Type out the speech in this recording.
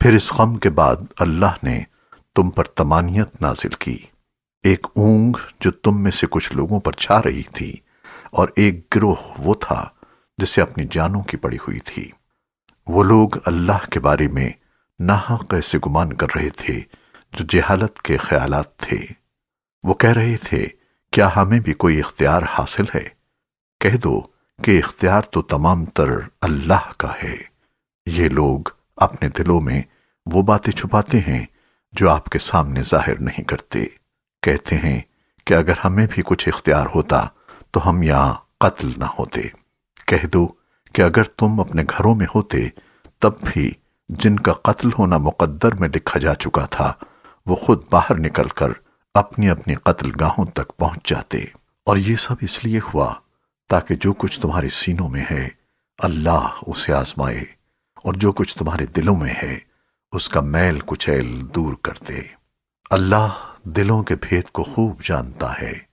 پھر اس غم کے بعد اللہ نے تم پر تمانیت نازل کی۔ ایک اونگ جو تم میں سے کچھ لوگوں پر چھا رہی تھی اور ایک گروہ وہ تھا جسے اپنی جانوں کی پڑی ہوئی تھی۔ وہ لوگ اللہ کے بارے میں ناحق ایسے گمان کر رہے تھے جو جہالت کے خیالات تھے۔ وہ کہہ رہے تھے، کیا ہمیں بھی کوئی اختیار حاصل ہے؟ کہہ دو کہ اختیار تو تمام تر اللہ کا ہے۔ یہ لوگ اپنے دلوں میں وہ باتیں چھپاتے ہیں جو آپ کے سامنے ظاہر نہیں کرتے۔ کہتے ہیں کہ اگر ہمیں بھی کچھ اختیار ہوتا تو ہم یہاں قتل نہ ہوتے۔ کہہ دو کہ اگر تم اپنے گھروں میں ہوتے تب بھی جن کا قتل ہونا مقدر میں لکھا جا چکا تھا، وہ خود باہر نکل کر اپنی اپنی قتل گاہوں تک پہنچ جاتے۔ اور یہ سب اس لیے ہوا تاکہ جو کچھ تمہارے سینوں میں ہے، اللہ اسے آزمائے۔ اور جو کچھ تمہارے دلوں میں ہے، اس کا میل کچیل دور کر دے۔ اللہ دلوں کے بھید کو خوب جانتا ہے۔